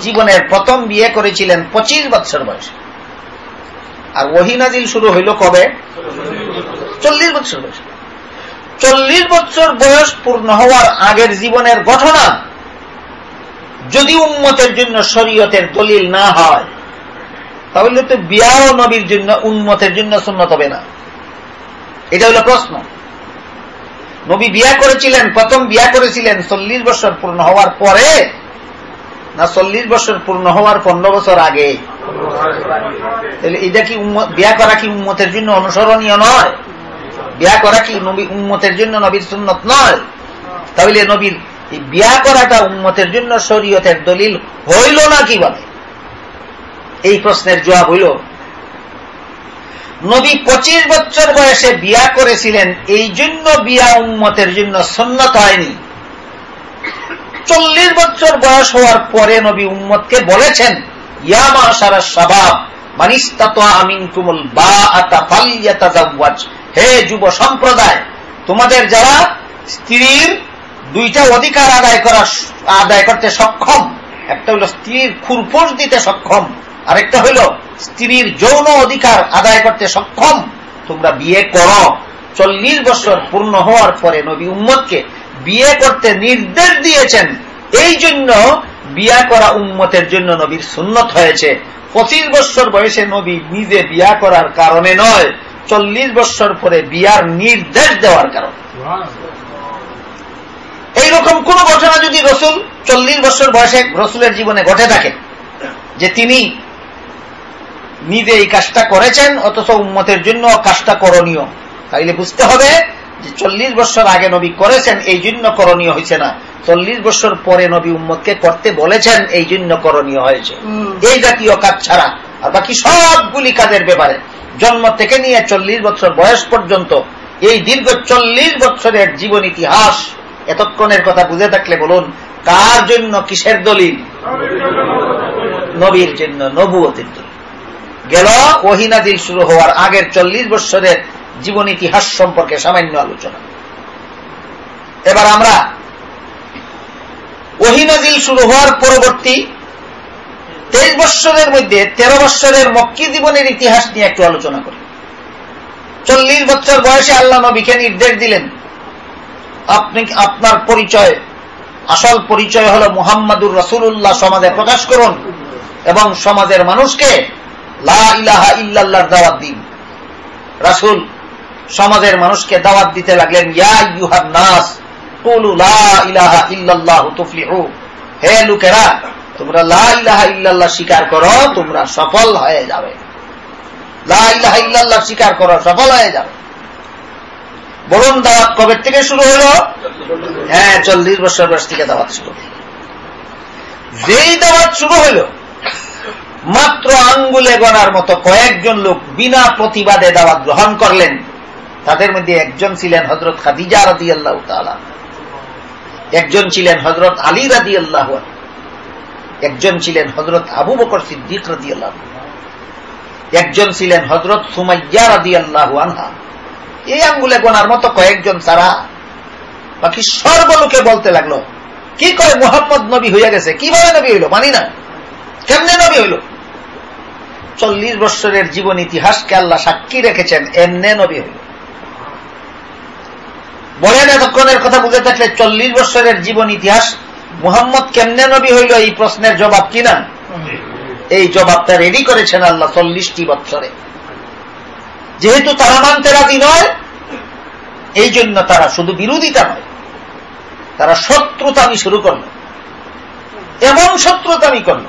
জীবনের প্রথম বিয়ে করেছিলেন পঁচিশ বৎসর বয়সে। আর ওহিনাজিল শুরু হইল কবে? চল্লিশ বছর বয়সে। চল্লিশ বছর বয়স পূর্ণ হওয়ার আগের জীবনের ঘটনা যদি উন্মতের জন্য শরীয়তের দলিল না হয়, তাহলে তো বিয়াও নবীর জন্য উন্মতের জন্য সুন্নত হবে না। এটা হলো প্রশ্ন। নবী বিয়া করেছিলেন, প্রথম বিয়া করেছিলেন চল্লিশ বছর পূর্ণ হওয়ার পরে না চল্লিশ বছর পূর্ণ হওয়ার পনেরো বছর আগে? তাহলে এটা কি বিয়া করা কি উন্মতের জন্য অনুসরণীয় নয়? বিয়া করা কি নবী উন্মতের জন্য নবীর সুন্নত নয়? তাহলে নবীর বিয়া করাটা উন্মতের জন্য শরীয়তের দলিল হইল না কি বলে? এই প্রশ্নের জবাব হইল, নবী পঁচিশ বছর বয়সে বিয়া করেছিলেন, এই জন্য বিয়া উন্মতের জন্য সন্ন্যত হয়নি। চল্লিশ বছর বয়স হওয়ার পরে নবী উম্মতকে বলেছেন হে যুব সম্প্রদায়, তোমাদের যারা স্ত্রীর দুইটা অধিকার আদায় করা আদায় করতে সক্ষম, একটা হলো স্ত্রীর খুরপোষ দিতে সক্ষম, আরেকটা হইল স্ত্রীর যৌন অধিকার আদায় করতে সক্ষম, তোমরা বিয়ে করো। চল্লিশ বছর পূর্ণ হওয়ার পরে নবী উম্মতকে বিয়ে করতে নির্দেশ দিয়েছেন। এই জন্য বিয়া করা উম্মতের জন্য নবীর সুন্নত হয়েছে। পঁচিশ বছর বয়সে নবী নিজে বিয়া করার কারণে নয়, চল্লিশ বছর পরে বিয়ার নির্দেশ দেওয়ার কারণে। এইরকম কোন ঘটনা যদি রসুল চল্লিশ বছর বয়সে রসুলের জীবনে ঘটে থাকে, যে তিনি নিজে এই কাজটা করেছেন, অথচ উন্মতের জন্য কাজটা করণীয়, তাইলে বুঝতে হবে যে চল্লিশ বছর আগে নবী করেছেন এই জন্য করণীয় হয়েছে না। চল্লিশ বছর পরে নবী উম্মতকে করতে বলেছেন এই জন্য করণীয় হয়েছে। এই জাতীয় কাজ ছাড়া আর বাকি সবগুলি কাজের ব্যাপারে। জন্ম থেকে নিয়ে চল্লিশ বছর বয়স পর্যন্ত এই দীর্ঘ চল্লিশ বছরের জীবন ইতিহাস এতক্ষণের কথা বুঝে থাকলে বলুন কার জন্য কিসের দলিল? নবীর জন্য নবুয়তের জন্য গেল ওহিনাদিল শুরু হওয়ার আগের চল্লিশ বছরের জীবন ইতিহাস সম্পর্কে সামান্য আলোচনা। এবার আমরা ওহিনাদিল শুরু হওয়ার পরবর্তী তেইশ বৎসরের মধ্যে তেরো বৎসরের মক্কি জীবনের ইতিহাস নিয়ে একটু আলোচনা করি। চল্লিশ বছর বয়সে আল্লাহ নবীকে নির্দেশ দিলেন, আপনি আপনার পরিচয়, আসল পরিচয় হল মুহাম্মাদুর রসুল্লাহ সমাজে প্রকাশ করুন এবং সমাজের মানুষকে লা ইলাহা ইল্লাল্লাহর দাওয়াত দিন। রাসুল সমাজের মানুষকে দাওয়াত দিতে লাগলেন নাস হে লোকেরা, তোমরা লা ইলাহা ইল্লাল্লাহ স্বীকার করো, তোমরা সফল হয়ে যাবে। লা ইলাহা ইল্লাল্লাহ স্বীকার করো, সফল হয়ে যাবে। বলুন দাওয়াত কবে থেকে শুরু হলো? হ্যাঁ চল্লিশ বছর বয়স থেকে দাওয়াত শুরু। যেই দাওয়াত শুরু হলো, মাত্র আঙ্গুলে গনার মতো কয়েকজন লোক বিনা প্রতিবাদে দাওয়াত গ্রহণ করলেন। তাদের মধ্যে একজন ছিলেন হজরত খাদিজা রাদি আল্লাহ একজন ছিলেন হজরত আলী রাদি আল্লাহ একজন ছিলেন হজরত আবু বকর সিদ্দিক রাদি আল্লাহ একজন ছিলেন হজরত সুমাইয়া রাদি আল্লাহ আনহা। এই আঙ্গুলে গোনার মতো কয়েকজন সারা বাকি সর্বলোকে বলতে লাগল, কি কয় মোহাম্মদ নবী হইয়া গেছে? কীভাবে নবী হইল? মানি না। কেমনে নবী হইল? চল্লিশ বৎসরের জীবন ইতিহাসকে আল্লাহ সাক্ষী রেখেছেন, এমনে নবী হইল। বলেন এতক্ষণের কথা বুঝে থাকলে চল্লিশ বৎসরের জীবন ইতিহাস। মুহাম্মদ কেমনে নবী হইল, এই প্রশ্নের জবাব কিনা এই জবাবটা রেডি করেছেন আল্লাহ চল্লিশটি বৎসরে যেহেতু তারা মানতে রাজি নয়, এই জন্য তারা শুধু বিরোধিতা নয়, তারা শত্রুতামি শুরু করল। এমন শত্রুতামি করল।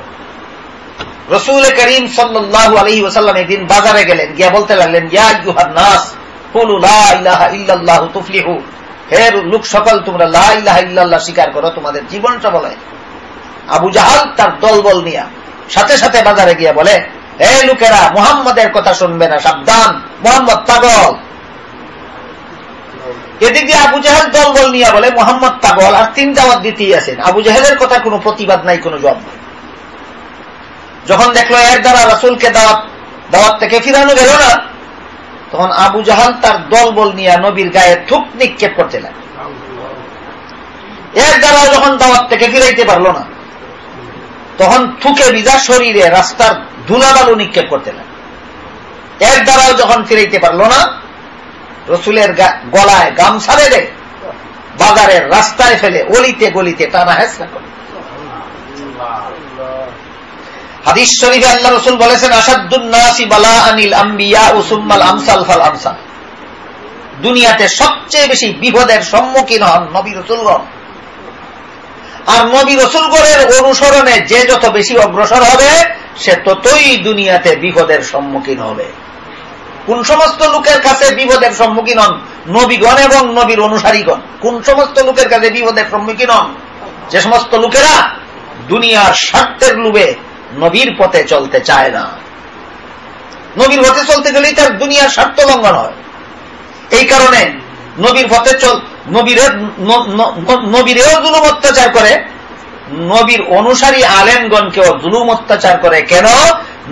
রসুল করিম সাল্লাহ আলহি ওসাল্লাম একদিন বাজারে গেলেন, গিয়া বলতে লাগলেন, ইয়া ইউহার নাস ইল্লাল্লাহ তুফলিহু। হে লোক সকল, তোমরা লা ইলাহা স্বীকার করো, তোমাদের জীবন সফল হয় আবু জাহাল তার দলবল নিয়া সাথে সাথে বাজারে গিয়া বলে, হে লোকেরা, মুহাম্মদের কথা শুনবে না, সাবধান, মোহাম্মদ পাগল। এদিক দিয়ে আবু জাহেল দলবল নিয়ে বলে, মোহাম্মদ পাগল, আর তিন দাওয়াত দিতেই আছেন আবু জাহেলের কথা কোনো প্রতিবাদ নাই, কোনো জব যখন দেখল এর দ্বারা রাসুলকে দাওয়াত দাওয়াত থেকে ফিরানো গেল না তখন আবু জাহাল তার দলবল নিয়ে নবীর গায়ে থুক নিক্ষেপ করতে লাগে এর দ্বারা যখন দাওয়াত থেকে ফিরাইতে পারল না, তখন থুকে ভিজা শরীরে রাস্তার ধুলাবালু নিক্ষেপ করতে লাগে এর দ্বারাও যখন ফিরাইতে পারল না, রসুলের গলায় গামছা বেঁধে বাজারের রাস্তায় ফেলে অলিতে গলিতে টানা হেসরা করে হাদিস শরীফে আল্লাহ রসুল বলেছেন আসাদুন্নাসি বালা আনিল আম্বিয়া উসুম্মাল আমসাল ফাল আমসাল। দুনিয়াতে সবচেয়ে বেশি বিপদের সম্মুখীন হন নবী রসুলগণ। আর নবী রসুলগণের অনুসরণে যে যত বেশি অগ্রসর হবে, সে ততই দুনিয়াতে বিপদের সম্মুখীন হবে। কোন সমস্ত লোকের কাছে বিপদের সম্মুখীন হন নবীগণ এবং নবীর অনুসারীগণ? কোন সমস্ত লোকের কাছে বিপদের সম্মুখীন হন? যে সমস্ত লোকেরা দুনিয়ার স্বার্থের লুবে নবীর পথে চলতে চায় না। নবীর পথে চলতে গেলেই তার দুনিয়ার স্বার্থ লঙ্ঘন হয়। এই কারণে নবীর পথে চল নবীরের নবীরেও জুলুম অত্যাচার করে, নবীর অনুসারী আলেমগণকেও জুলুম অত্যাচার করে। কেন?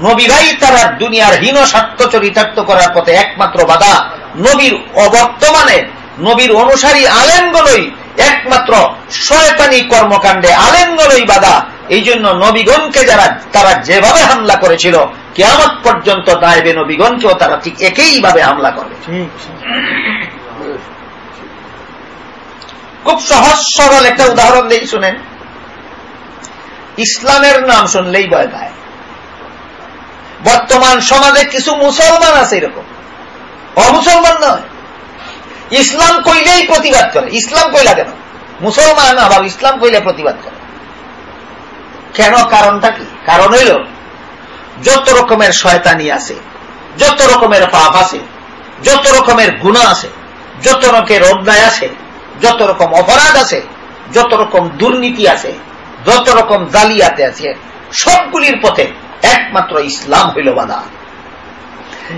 নবীরাই তারা দুনিয়ার হীন স্বার্থ চরিতার্থ করার পথে একমাত্র বাধা। নবীর অবর্তমানে নবীর অনুসারী আলেমগুলোই একমাত্র শয়তানি কর্মকাণ্ডে আলেমগুলোই বাধা। এই জন্য নবীগণকে যারা তারা যেভাবে হামলা করেছিল কেমন পর্যন্ত দায়বে নবীগণকেও তারা ঠিক একইভাবে হামলা করবে। খুব সহজ সরল একটা উদাহরণ দিই শুনেন। ইসলামের নাম শুনলেই ভয় পায়। বর্তমান সমাজে কিছু মুসলমান আছে এরকম। অমুসলমান নয়। ইসলাম কইলেই প্রতিবাদ করে। ইসলাম কইলা কেন? মুসলমান আবার ইসলাম কইলে প্রতিবাদ করে। কেন কারণটা কি? কারণ হইল, যত রকমের শয়তানি আছে, যত রকমের পাপ আছে, যত রকমের গুণা আছে, যত রকমের অন্যায় আছে, যত রকম অপরাধ আছে, যত রকম দুর্নীতি আছে, যত রকম জালিয়াতে আছে, সবগুলির পথে একমাত্র ইসলাম হইল বাধা।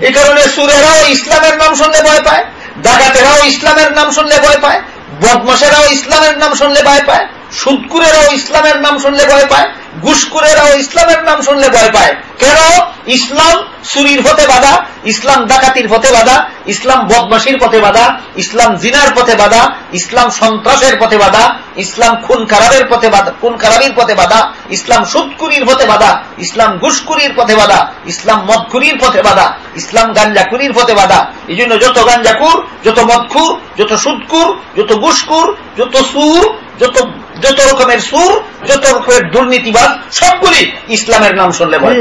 এই কারণে সুরেরাও ইসলামের নাম শুনলে ভয় পায়, ডাকাতেরাও ইসলামের নাম শুনলে ভয় পায় বদমাসেরাও ইসলামের নাম শুনলে ভয় পায় সুদকুরেরাও ইসলামের নাম শুনলে ভয় পায় ঘুষকুরেরাও ইসলামের নাম শুনলে ভয় পায় কেন ইসলাম সুরির পথে বাধা ইসলাম ডাকাতির পথে বাধা ইসলাম বদমাসির পথে বাধা ইসলাম জিনার পথে বাধা ইসলাম সন্ত্রাসের পথে বাধা ইসলাম খুন খারাপের পথে বাধা খুন খারাপির পথে বাধা ইসলাম সুদকুরির পথে বাধা ইসলাম ঘুষকুরির পথে বাধা ইসলাম মদখুরির পথে বাধা ইসলাম গাঞ্জাকুরির পথে বাধা এই জন্য যত গাঞ্জাকুর যত মদখুর যত সুদকুর যত ঘুষকুর যত সুর যত যত রকমের সুর যত রকমের দুর্নীতিবাদ সবগুলি ইসলামের নাম শুনলে ভয়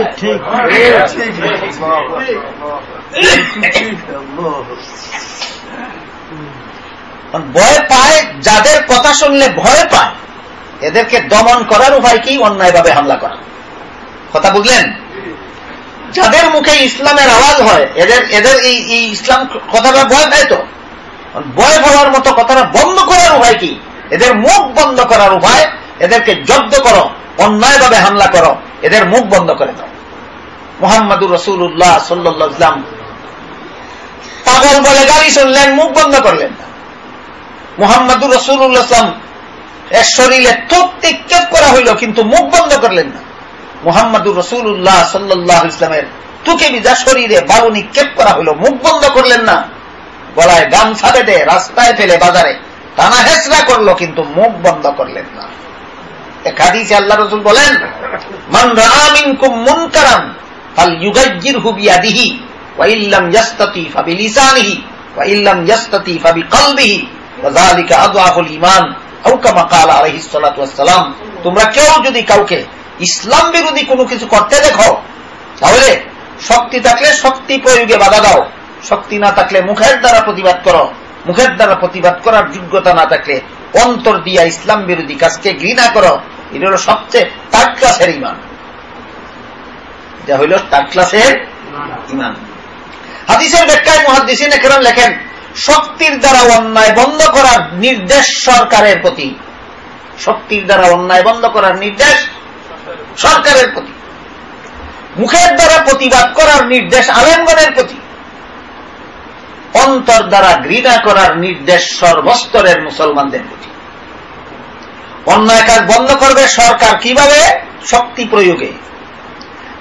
ভয় পায় যাদের কথা শুনলে ভয় পায় এদেরকে দমন করার উপায় কি? অন্যায়ভাবে হামলা করা। কথা বুঝলেন? যাদের মুখে ইসলামের আওয়াজ হয় এদের এদের এই ইসলাম কথাটা ভয় পায় তো। ভয় পাওয়ার মতো কথাটা বন্ধ করার উপায় কি? এদের মুখ বন্ধ করার উপায়, এদেরকে জব্দ করো, অন্যায়ভাবে হামলা করো, এদের মুখ বন্ধ করে দাও। মোহাম্মদুর রসুল্লাহ সাল্লাম পাগল বলে গাড়ি শুনলেন, মুখ বন্ধ করলেন না। মোহাম্মদুর রসুল্লাহাম এর শরীরে তোপ নিক্ষেপ করা হইল, কিন্তু মুখ বন্ধ করলেন না। মোহাম্মদুর রসুল্লাহ সাল্লাহ ইসলামের তুকে বিজা শরীরে বালু নিক্ষেপ করা হইল, মুখ বন্ধ করলেন না। গলায় গামছা বেঁধে রাস্তায় ফেলে বাজারে টানা হেসরা করল, কিন্তু মুখ বন্ধ করলেন না। একাদিসে আল্লাহ রসুল বলেন, মান রামিন কুম মুন কারাম ফাল ইউগাজ্জির হুবিয়াদিহি ওয়াইল্লাম ইয়াস্তাতি ফাবি লিসানিহি ওয়াইল্লাম ইয়াস্তাতি ফাবি কলবিহি ওয়াযালিকা আদআফুল ঈমান। আও কামা ক্বালা আলাইহিস সালাতু ওয়াসসালাম, তোমরা কেউ যদি কাউকে ইসলাম বিরোধী কোনো কিছু করতে দেখো, তাহলে শক্তি থাকলে শক্তি প্রয়োগে বাধা দাও, শক্তি না থাকলে মুখের দ্বারা প্রতিবাদ করো। মুখের দ্বারা প্রতিবাদ করার যোগ্যতা না থাকলে অন্তর দিয়া ইসলাম বিরোধী কাজকে ঘৃণা করো। এটা হল সবচেয়ে থার্ড ক্লাসের ইমান। যা হইল থার্ড ক্লাসের ইমান। হাদিসের ব্যাখ্যায় মহাদিসিন একরম লেখেন, শক্তির দ্বারা অন্যায় বন্ধ করার নির্দেশ সরকারের প্রতি। শক্তির দ্বারা অন্যায় বন্ধ করার নির্দেশ সরকারের প্রতি। মুখের দ্বারা প্রতিবাদ করার নির্দেশ আলেমগণের প্রতি। অন্তর দ্বারা ঘৃণা করার নির্দেশ সর্বস্তরের মুসলমানদের প্রতি। অন্যায় কাজ বন্ধ করবে সরকার কীভাবে? শক্তি প্রয়োগে।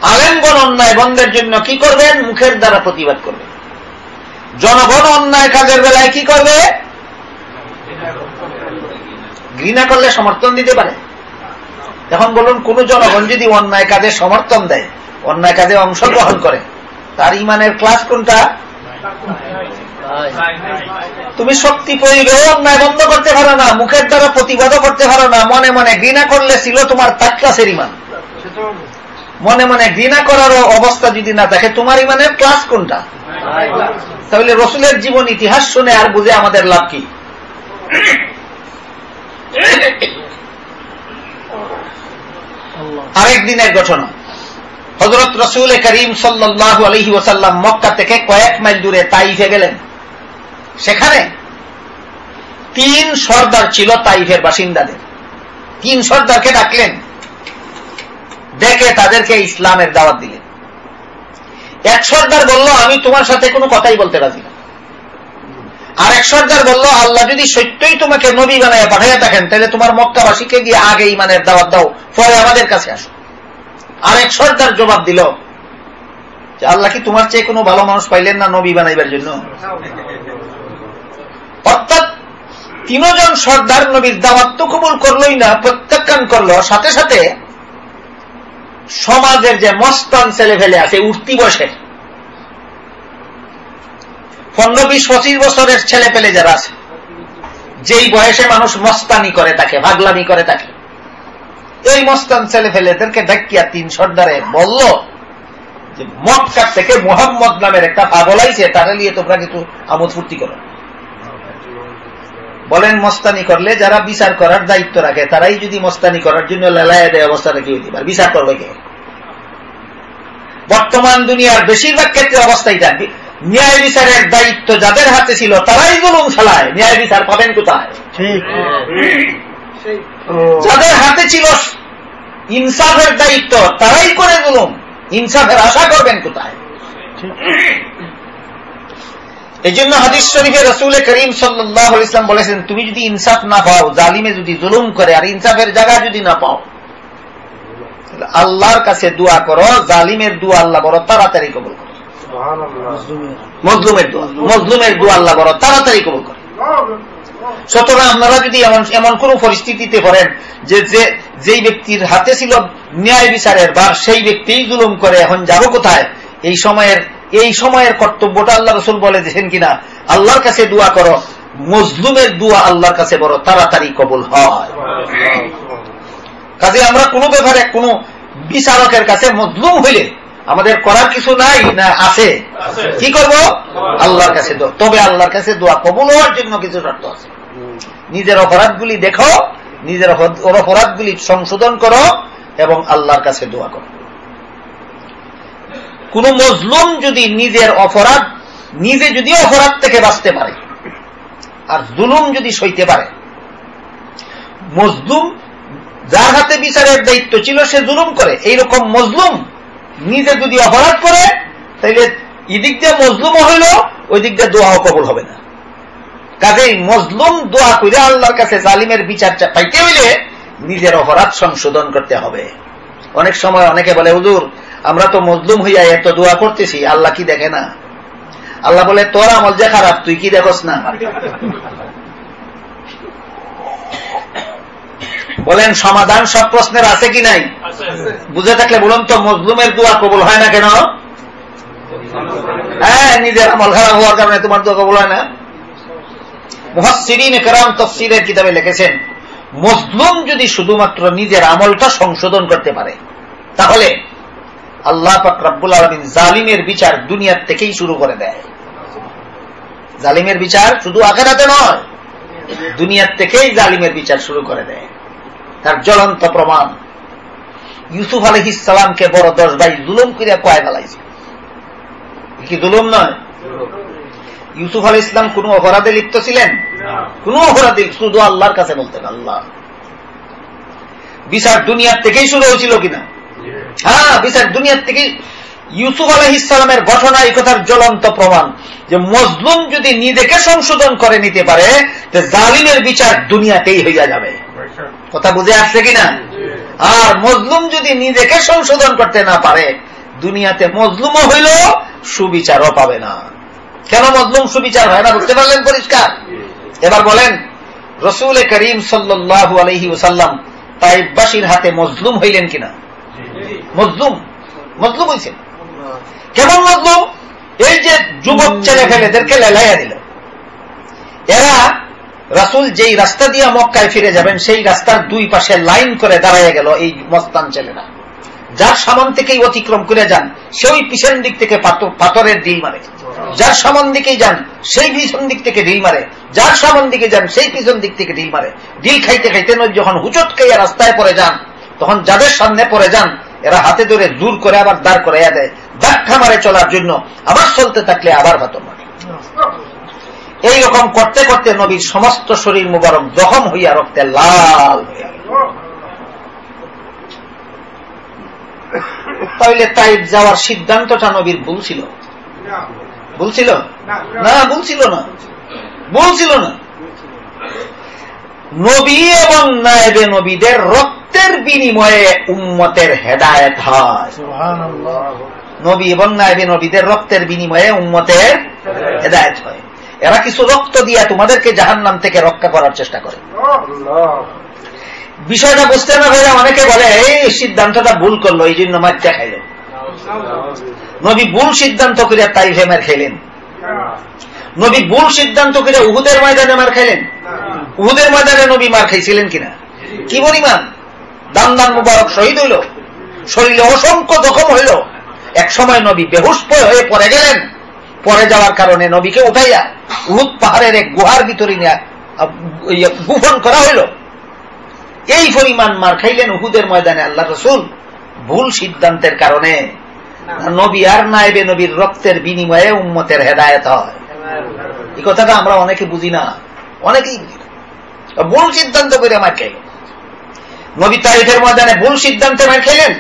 আলেমগণ অন্যায় বন্ধের জন্য কি করবেন? মুখের দ্বারা প্রতিবাদ করবে জনগণ অন্যায় কাজের বেলায় কি করবে? ঘৃণা করলে সমর্থন দিতে পারে। এখন বলুন, কোন জনগণ যদি অন্যায় কাজে সমর্থন দেয়, অন্যায় কাজে অংশগ্রহণ করে, তার ইমানের ক্লাস কোনটা? তুমি শক্তি প্রয়োগেও অন্যায় বন্ধ করতে পারো না, মুখের দ্বারা প্রতিবাদও করতে পারো না, মনে মনে ঘৃণা করলে ছিল তোমার তার ক্লাসের ইমান। মনে মনে ঘৃণা করার অবস্থা যদি না থাকে, তোমার ইমানের ক্লাস কোনটা? তাহলে রসুলের জীবন ইতিহাস শুনে আর বুঝে আমাদের লাভ কি? আরেক দিনের ঘটনা। হজরত রসুল করিম সাল্লাহ আলহি ওসাল্লাম মক্কা থেকে কয়েক মাইল দূরে তাইফে গেলেন। সেখানে তিন সর্দার ছিল তাইফের বাসিন্দাদের। তিন সর্দারকে ডাকলেন। ডেকে তাদেরকে ইসলামের দাওয়াত দিলেন। এক সর্দার বলল, আমি তোমার সাথে কোনো কথাই বলতে রাজি না। আর এক সর্দার বলল, আল্লাহ যদি সত্যই তোমাকে নবী বানায় পাঠাইয়া থাকেন, তাহলে তোমার মক্কাবাসীকে গিয়ে আগে ইমানের দাওয়াত দাও, পরে আমাদের কাছে আসো। আর এক সর্দার জবাব দিল, যে আল্লাহ কি তোমার চেয়ে কোনো ভালো মানুষ পাইলেন না নবী বানাইবার জন্য? অর্থাৎ তিনজন সর্দার নবীর দাওয়াত তো কবুল করলই না, প্রত্যাখ্যান করল। সাথে সাথে সমাজের যে মস্তান ছেলে ফেলে আছে, উঠতি বসে। পনেরো বিশ পঁচিশ বছরের ছেলে পেলে যারা আছে, যেই বয়সে মানুষ মস্তানি করে তাকে, ভাগলামি করে তাকে এই মস্তান ছেলে ফেলেদেরকে ডাকিয়া তিন সর্দারে বলল যে মক্কা থেকে মোহাম্মদ নামের একটা পাগল আইছে, তারা নিয়ে তোমরা কিন্তু আমোদ ফুর্তি করো। বলেন মস্তানি করলে যারা বিচার করার দায়িত্ব রাখে তারাই যদি মস্তানি করার জন্য লেলায় দেয় অবস্থাটা কি হইতে পারে। বিচার করবে কে? বর্তমান দুনিয়ার বেশিরভাগ ক্ষেত্রে অবস্থাই থাকবে ন্যায় বিচারের দায়িত্ব যাদের হাতে ছিল তারাই জুলুম চালায় ন্যায় বিচার পাবেন কোথায়? যাদের হাতে ছিল ইনসাফের দায়িত্ব তারাই করে জুলুম। ইনসাফের আশা করবেন কোথায়? এই জন্য হাদিস শরীফে রসুল করিম সাল্লাহ ইসলাম বলেছেন তুমি যদি ইনসাফ না পাও জালিমে যদি জুলুম করে আর ইনসাফের জায়গা যদি না পাও আল্লাহর কাছে দোয়া করো জালিমের দোয়া আল্লাহ বড় তাড়াতাড়ি কবল করো। মজলুমের দোয়া মজলুমের দোয়া আল্লাহ বড় তাড়াতাড়ি কবল করে। সুতরাং আপনারা যদি এমন এমন কোন পরিস্থিতিতে পড়েন যে যেই ব্যক্তির হাতে ছিল ন্যায় বিচারের বা সেই ব্যক্তি জুলুম করে এখন যাব কোথায়? এই সময়ের এই সময়ের কর্তব্যটা আল্লাহ রসুল বলে দিয়েছেন কিনা? আল্লাহর কাছে দোয়া করো। মজলুমের দোয়া আল্লাহর কাছে বড়, তাড়াতাড়ি কবুল হয়। কাজে আমরা কোনো ব্যাপারে, কোনো বিচারকের কাছে মজলুম হইলে আমাদের করার কিছু নাই না আছে? কি করব? আল্লাহর কাছে তবে আল্লাহর কাছে দোয়া কবুল হওয়ার জন্য কিছু শর্ত আছে। নিজের অপরাধগুলি দেখো, নিজের অপরাধগুলি সংশোধন করো এবং আল্লাহর কাছে দোয়া করো। কোন মজলুম যদি নিজের অপরাধ, নিজে যদি অপরাধ থেকে বাঁচতে পারে, আর জুলুম যদি সইতে পারে, মজলুম যার হাতে বিচারের দায়িত্ব ছিল, সে জুলুম করে। এইরকম মজলুম নিজে যদি অপরাধ করে, তাইলে এদিক দিয়ে মজলুমও হইল, ওই দিক দিয়ে দোয়াও কবল হবে না। কাজেই মজলুম দোয়া করে আল্লাহর কাছে জালিমের বিচার পাইতে হইলে নিজের অপরাধ সংশোধন করতে হবে। অনেক সময় অনেকে বলে, হুজুর আমরা তো মজলুম হইয়া এত দোয়া করতেছি, আল্লাহ কি দেখে না? আল্লাহ বলে, তোর আমল যে খারাপ, তুই কি দেখস না? বলেন, সমাধান সব প্রশ্নের আছে কি নাই? বুঝে থাকলে বলুন তো, মজলুমের দোয়া কবুল হয় না কেন? হ্যাঁ নিজের আমল খারাপ হওয়ার কারণে তোমার দোয়া কবুল হয় না। মুহাসিরিন কেরাম তফসিরের কিতাবে লিখেছেন, মজলুম যদি শুধুমাত্র নিজের আমলটা সংশোধন করতে পারে, তাহলে আল্লাহ পাক রব্বুল আলমিন জালিমের বিচার দুনিয়ার থেকেই শুরু করে দেয়। জালিমের বিচার শুধু আখেরাতে নয় দুনিয়ার থেকেই জালিমের বিচার শুরু করে দেয়। তার জ্বলন্ত প্রমাণ। ইউসুফ আলহিসামকে বড় দশ ভাই জুলুম করিয়া কয় বেলাইছে কি জুলুম নয়? ইউসুফ আল ইসলাম কোন অপরাধে লিপ্ত ছিলেন? কোন অপরাধে শুধু আল্লাহর কাছে বলতেন আল্লাহ। বিচার দুনিয়ার থেকেই শুরু হয়েছিল কিনা? হ্যাঁ বিচার দুনিয়ার থেকে ইউসুফ আলহ ইসলামের ঘটনা এই কথার জ্বলন্ত প্রমাণ যে মজলুম যদি নিজেকে সংশোধন করে নিতে পারে যে জালিমের বিচার দুনিয়াতেই হইয়া যাবে। কথা বুঝে আসছে কিনা? আর মজলুম যদি নিজেকে সংশোধন করতে না পারে, দুনিয়াতে মজলুমও হইল, সুবিচারও পাবে না। কেন মজলুম সুবিচার হয় না? বুঝতে পারলেন পরিষ্কার? এবার বলেন, রসুল করিম সাল্লু আলহি ওসাল্লাম তাইবাসীর হাতে মজলুম হইলেন কিনা? মজলুম। মজলুম হয়েছেন কেমন মজলুম? এই যে যুবক ছেলে ফেলেদেরকে লেলাইয়া দিল। এরা রাসুল যেই রাস্তা দিয়ে মক্কায় ফিরে যাবেন, সেই রাস্তার দুই পাশে লাইন করে দাঁড়াইয়া গেল এই মস্তান ছেলেরা। যার সামান থেকেই অতিক্রম করে যান, সেই পিছন দিক থেকে পাথরের ডিল মারে। যার সামান দিকেই যান, সেই পিছন দিক থেকে ঢিল মারে। যার সামান দিকে যান, সেই পিছন দিক থেকে ঢিল মারে। ডিল খাইতে খাইতে নয় যখন হুচট খাইয়া রাস্তায় পরে যান তখন যাদের সামনে পরে যান, এরা হাতে ধরে দূর করে আবার দাঁড় করাইয়া দেয়। ধাক্কা মারে চলার জন্য, আবার চলতে থাকলে আবার ভাতর মারে। এইরকম করতে করতে নবীর সমস্ত শরীর মুবারক জখম হইয়া রক্তে লাল তাইলে তাইব যাওয়ার সিদ্ধান্তটা নবীর ভুল ছিল? ভুল ছিল? না, ভুল ছিল না। ভুল ছিল না। নবী এবং নায়েবে নবীদের রক্তের বিনিময়ে উম্মতের হেদায়ত হয়। নবী এবং নায়েবে নবীদের রক্তের বিনিময়ে উম্মতের হেদায়ত হয়। এরা কিছু রক্ত দিয়া তোমাদেরকে জাহান নাম থেকে রক্ষা করার চেষ্টা করে। বিষয়টা বুঝতে না পারে অনেকে বলে এই সিদ্ধান্তটা ভুল করল এই জন্য মাত্রা খাইল। নবী ভুল সিদ্ধান্ত করে তাই ফেমার খেলেন নবী ভুল সিদ্ধান্ত করে উহুদের ময়দানে মার খাইলেন। উহুদের ময়দানে নবী মার খাইছিলেন কিনা? কি পরিমাণ? দান দান মুবারক শহীদ হইল। শরীরে অসংখ্য জখম হইল। এক সময় নবী বেহুস হয়ে পড়ে গেলেন। পরে যাওয়ার কারণে নবীকে উঠাইয়া উহুদ পাহাড়ের এক গুহার ভিতরে গুফন করা হইল। এই পরিমাণ মার খাইলেন উহুদের ময়দানে আল্লাহ রসুল। ভুল সিদ্ধান্তের কারণে। নবী আর নাইবে নবীর রক্তের বিনিময়ে উম্মতের হেদায়ত হয়। এই কথাটা আমরা অনেকে বুঝি না। অনেকেই ভুল সিদ্ধান্ত করে মার খাইল নবী তারিফের ময়দানে ভুল সিদ্ধান্তে মার খেলেন?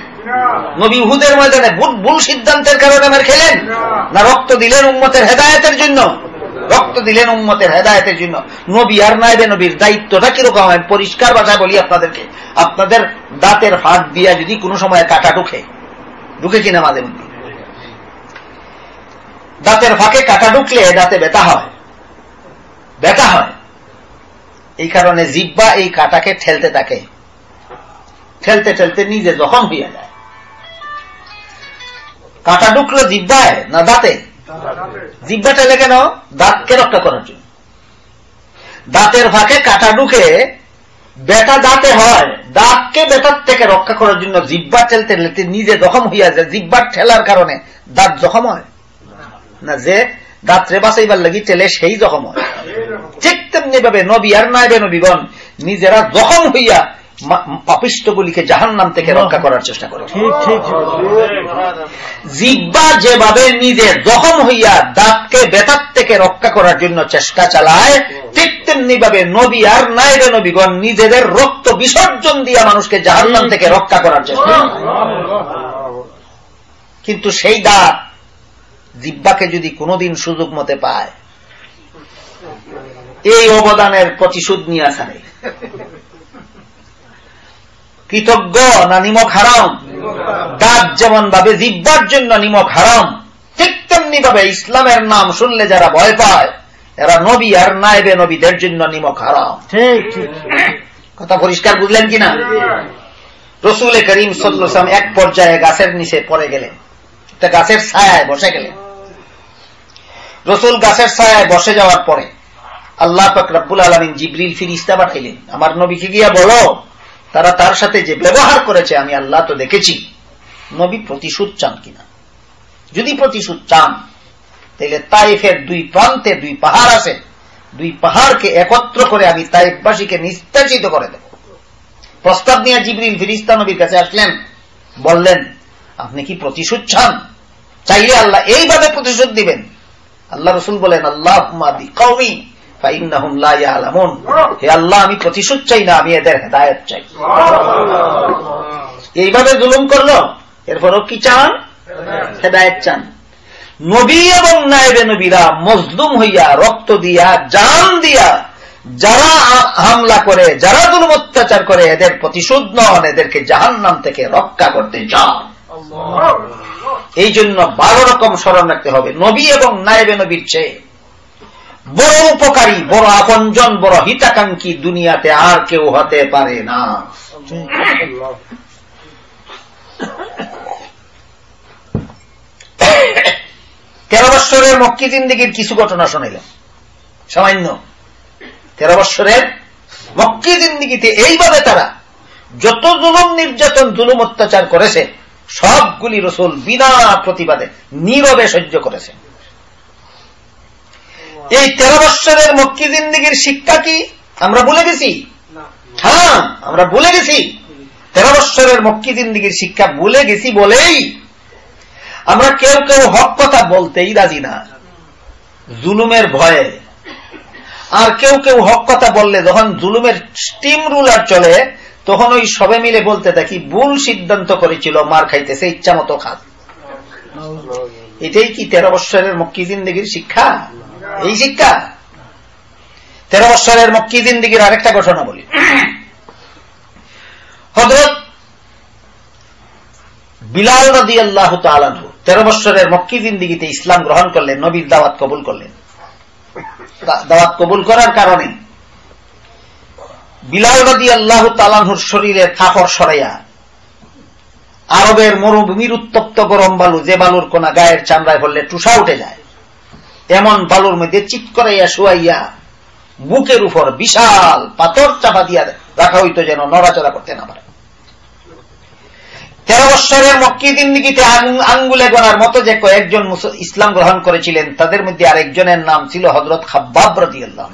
নবী উহুদের ময়দানে ভুল সিদ্ধান্তের কারণে মার খেলেন? না। রক্ত দিলেন উম্মতের হেদায়তের জন্য? রক্ত দিলেন উম্মতের হেদায়তের জন্য। নবী আর নাইবে নবীর দায়িত্বটা কীরকম হয়? পরিষ্কার ভাষায় বলি আপনাদেরকে। আপনাদের দাঁতের ফাঁক দিয়া যদি কোনো সময় কাটা ঢুকে ঢুকে কিনা মাঝে মধ্যে? দাঁতের ফাঁকে কাটা ঢুকলে দাঁতে ব্যথা হয়। ব্যথা হয়। এই কারণে জিব্বা এই কাটাকে ঠেলতে থাকে। ঠেলতে ঠেলতে নিজে জখম হইয়া যায়। কাটা ঢুকলো জিব্বায় না দাঁতে? জিব্বা ঠেলে কেন? দাঁতকে রক্ষা করার জন্য। দাঁতের ফাঁকে কাটা ঢুকে বেটা দাঁতে হয়। দাঁতকে বেটার থেকে রক্ষা করার জন্য জিব্বা ঠেলতে ঠেলতে নিজে জখম হইয়া যায়। জিব্বার ঠেলার কারণে দাঁত জখম হয়। না যে দাঁতরে বাঁচাইবার লাগি ঠেলে সেই জখম হয়। ঠিক তেমনি ভাবে নবী আর নাইবে নবীগণ নিজেরা জখম হইয়া পাপিষ্টগুলিকে জাহান নাম থেকে রক্ষা করার চেষ্টা করে। জিব্বা যেভাবে নিজে জখম হইয়া দাঁতকে বেতার থেকে রক্ষা করার জন্য চেষ্টা চালায় ঠিক তেমনি ভাবে নবী আর নাইবে নবীগণ নিজেদের রক্ত বিসর্জন দিয়া মানুষকে জাহান নাম থেকে রক্ষা করার চেষ্টা কিন্তু সেই দাঁত জিব্বাকে যদি কোনোদিন সুযোগ মতে পায় এই অবদানের প্রতিশোধ নিয়ে আসা নেই। কৃতজ্ঞ না নিমক হারাম? দাঁত যেমন ভাবে জিব্বার জন্য নিমক হারাম ঠিক তেমনি ভাবে ইসলামের নাম শুনলে যারা ভয় পায় এরা নবী আর নাইবে নবীদের জন্য নিমক হারাম। কথা পরিষ্কার বুঝলেন কিনা? রসুল করিম সাল্লাম এক পর্যায়ে গাছের নিচে পড়ে গেলেন। গাছের ছায় বসে গেলেন। রসুল গাছের ছায় বসে যাওয়ার পরে আল্লাহ ফকরাবুল আলমিন জিবরিল ফিরিস্তা পাঠাইলেন। আমার নবীকে গিয়া বলো, তারা তার সাথে যে ব্যবহার করেছে, আমি আল্লাহ তো দেখেছি। নবী প্রতিশোধ চান কিনা? যদি প্রতিশোধ চান তাহলে তাইফের দুই প্রান্তে দুই পাহাড় আছে। দুই পাহাড়কে একত্র করে আমি তাইফবাসীকে নিস্তাচিত করে দেব। প্রস্তাব নিয়ে জিবরিল ফিরিস্তা নবীর কাছে আসলেন, বললেন, আপনি কি প্রতিশোধ চান? চাইলে আল্লাহ এইভাবে প্রতিশোধ দিবেন। আল্লাহ রসুল বলেন আল্লাহ কৌমি হে আল্লাহ আমি প্রতিশোধ চাই না আমি এদের হেদায়ত চাই। এইভাবে জুলুম করল এরপরও কি চান? হেদায়ত। চান। নবী এবং নায়বে নবীরা মজলুম হইয়া রক্ত দিয়া জান দিয়া যারা হামলা করে যারা দুর্ম অত্যাচার করে এদের প্রতিশোধ নন এদেরকে জাহান নাম থেকে রক্ষা করতে চান। এই জন্য বারো রকম স্মরণ রাখতে হবে। নবী এবং নায়বে নবীর চেয়ে। বড় উপকারী, বড় আপনজন, বড় হিতাকাঙ্ক্ষী দুনিয়াতে আর কেউ হতে পারে না। তেরো বৎসরের মক্কি জিন্দিগির কিছু ঘটনা শুনিলেন। সামান্য। তেরো বৎসরের মক্কি জিন্দিগিতে এইভাবে তারা যত জুলুম নির্যাতন, জুলুম অত্যাচার করেছে, সবগুলি রসুল বিনা প্রতিবাদে, নীরবে সহ্য করেছে এই তেরো বৎসরের মক্কি জিন্দিগির শিক্ষা কি? আমরা ভুলে গেছি? হ্যাঁ আমরা ভুলে গেছি। তেরো বৎসরের মক্কি জিন্দিগির শিক্ষা ভুলে গেছি বলেই আমরা কেউ কেউ হক কথা বলতেই রাজি না। জুলুমের ভয়ে। আর কেউ কেউ হক কথা বললে যখন জুলুমের স্টিম রুলার চলে তখন ওই সবে মিলে বলতে থাকি ভুল সিদ্ধান্ত করেছিল মার খাইতেছে ইচ্ছা মতো খাত এটাই কি তেরো বৎসরের মক্কি জিন্দিগির শিক্ষা? এই শিক্ষা? তেরো বৎসরের মক্কি জিন্দিগির আরেকটা ঘটনা বলি। হজরত বিলাল নদী আল্লাহ তালানহু তেরো বৎসরের মক্কি জিন্দিগিতে ইসলাম গ্রহণ করলেন, নবীর দাওয়াত কবুল করলেন। দাওয়াত কবুল করার কারণে বিলাল নদী আল্লাহ তালানহুর শরীরের কাপড় সরাইয়া আরবের মরুভূমির উত্তপ্ত গরম বালু যে বালুর কোনা গায়ের চামড়ায় পড়লে টুসা উঠে যায়। এমন বালুর মধ্যে চিৎ করাইয়া শুয়াইয়া বুকের উপর বিশাল পাথর চাপা দিয়া রাখা হইতো যেন নড়াচড়া করতে না পারে। তেরো বৎসরের মক্কি দিন্দিগিতে আঙ্গুলে গোনার মতো যে কয়েকজন ইসলাম গ্রহণ করেছিলেন, তাদের মধ্যে আরেকজনের নাম ছিল হজরত খাব্বাব রাদিয়াল্লাহ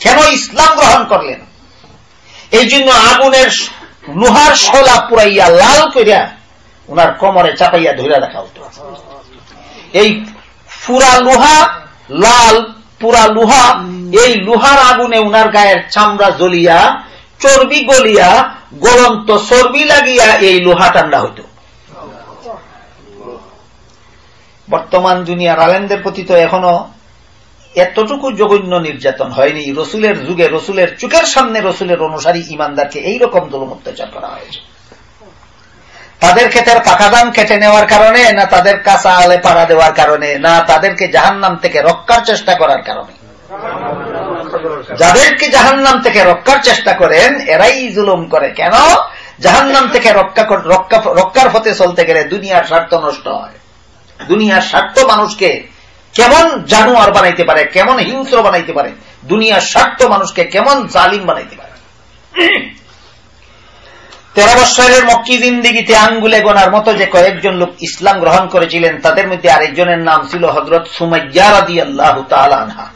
কেন ইসলাম গ্রহণ করলেন? এই জন্য আগুনের লোহার শোলা পুরাইয়া লাল করিয়া উনার কোমরে চাপাইয়া ধরে রাখা হতো এই পুরা লোহা, লাল, পুরা লোহা, এই লোহার আগুনে উনার গায়ের চামড়া জ্বলিয়া, চর্বি গলিয়া, গলন্ত চর্বি লাগিয়া এই লোহা ঠান্ডা হইত। বর্তমান দুনিয়ার আলেমদের প্রতি তো এখনও এতটুকু জঘন্য নির্যাতন হয়নি। রসুলের যুগে রসুলের চুকের সামনে রসুলের অনুসারী ইমানদারকে এইরকম দলম অত্যাচার করা হয়েছে। তাদের ক্ষেতের পাকাদান কেটে নেওয়ার কারণে, না তাদের কাঁচা আলে পাড়া দেওয়ার কারণে, না তাদেরকে জাহান নাম থেকে রক্ষার চেষ্টা করার কারণে। যাদেরকে জাহান নাম থেকে রক্ষার চেষ্টা করেন, এরাই জুলুম করে। কেন? জাহান নাম থেকে রক্ষা, রক্ষার পথে চলতে গেলে দুনিয়ার স্বার্থ নষ্ট হয়। দুনিয়ার স্বার্থ মানুষকে কেমন জানুয়ার বানাইতে পারে, কেমন হিংস্র বানাইতে পারে, দুনিয়ার স্বার্থ মানুষকে কেমন জালিম বানাইতে পারে। তেরো বৎসরের মক্কি জিন্দিগিতে আঙ্গুলে গোনার মতো যে কয়েকজন লোক ইসলাম গ্রহণ করেছিলেন, তাদের মধ্যে আরেকজনের নাম ছিল হজরত সুমাইয়া রাদি আল্লাহ আনহা।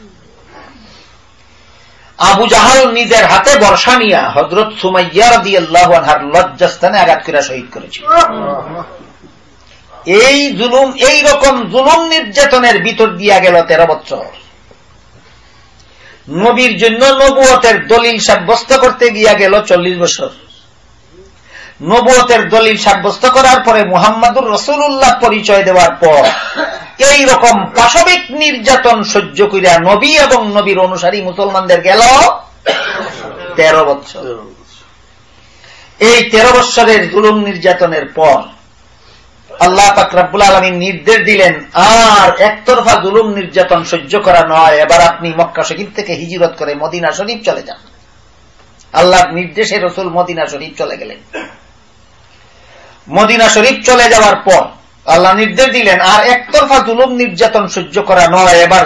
আবু জাহাল নিজের হাতে বর্ষা নিয়া হজরত সুমাইয়া রাদি আল্লাহ আনহার লজ্জাস্থানে আঘাত করে শহীদ করেছিল। এই জুলুম, এই রকম জুলুম নির্যাতনের ভিতর দিয়া গেল তেরো বছর নবীর জন্য নবুয়তের দলিল সাব্যস্ত করতে গিয়া গেল চল্লিশ বছর। নবুয়তের দলিল সাব্যস্ত করার পরে মুহাম্মাদুর রসুল্লাহ পরিচয় দেওয়ার পর এই রকম পাশবিক নির্যাতন সহ্য করিয়া নবী এবং নবীর অনুসারী মুসলমানদের গেল তেরো বছর এই তেরো বৎসরের জুলুম নির্যাতনের পর আল্লাহ পাকরাবুল আলমী নির্দেশ দিলেন, আর একতরফা জুলুম নির্যাতন সহ্য করা নয়, এবার আপনি মক্কা শরীফ থেকে হিজিরত করে মদিনা শরীফ চলে যান। আল্লাহ নির্দেশে রসুল মদিনা শরীফ চলে গেলেন। মদিনা শরীফ চলে যাওয়ার পর আল্লাহ নির্দেশ দিলেন, আর একতরফা জুলুম নির্যাতন সহ্য করা নয়। এবার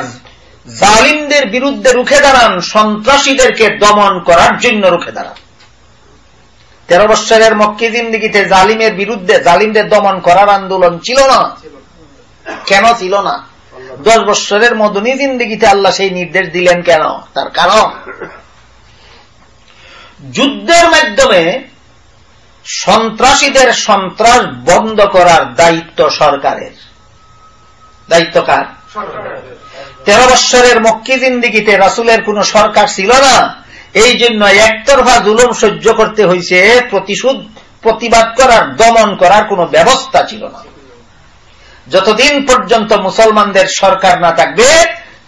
জালিমদের বিরুদ্ধে রুখে দাঁড়ান, সন্ত্রাসীদেরকে দমন করার জন্য রুখে দাঁড়ান। তেরো বৎসরের মক্কি জিন্দিগিতে জালিমের বিরুদ্ধে, জালিমদের দমন করার আন্দোলন ছিল না। কেন ছিল না? দশ বৎসরের মদনী জিন্দিগিতে আল্লাহ সেই নির্দেশ দিলেন কেন? তার কারণ, যুদ্ধের মাধ্যমে সন্ত্রাসীদের সন্ত্রাস বন্ধ করার দায়িত্ব সরকারের। দায়িত্ব কার? তেরো বৎসরের মক্কি জিন্দিগিতে রাসুলের কোন সরকার ছিল না। এই জন্য একতরফা জুলুম সহ্য করতে হয়েছে প্রতিশোধ, প্রতিবাদ করার, দমন করার কোন ব্যবস্থা ছিল না। যতদিন পর্যন্ত মুসলমানদের সরকার না থাকবে